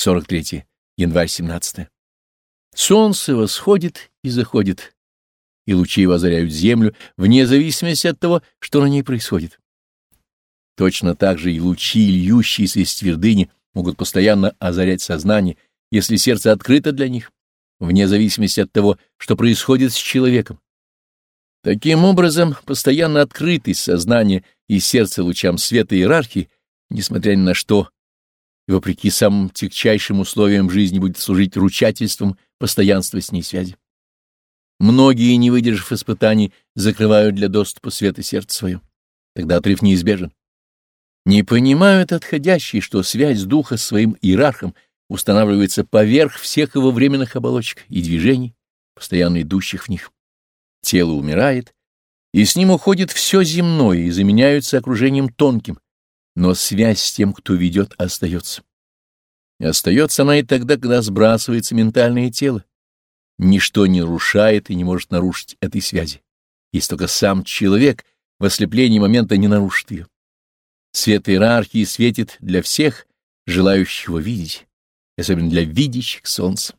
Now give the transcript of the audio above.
43. Январь 17. Солнце восходит и заходит, и лучи его озаряют землю, вне зависимости от того, что на ней происходит. Точно так же и лучи, льющиеся из твердыни, могут постоянно озарять сознание, если сердце открыто для них, вне зависимости от того, что происходит с человеком. Таким образом, постоянно открытость сознания и сердца лучам света иерархии, несмотря ни на что, и вопреки самым тягчайшим условиям жизни будет служить ручательством постоянства с ней связи. Многие, не выдержав испытаний, закрывают для доступа света сердце свое. Тогда отрыв неизбежен. Не понимают отходящие, что связь духа с своим иерархом устанавливается поверх всех его временных оболочек и движений, постоянно идущих в них. Тело умирает, и с ним уходит все земное и заменяется окружением тонким, но связь с тем, кто ведет, остается. И остается она и тогда, когда сбрасывается ментальное тело. Ничто не нарушает и не может нарушить этой связи, если только сам человек в ослеплении момента не нарушит ее. Свет иерархии светит для всех, желающих его видеть, особенно для видящих солнца.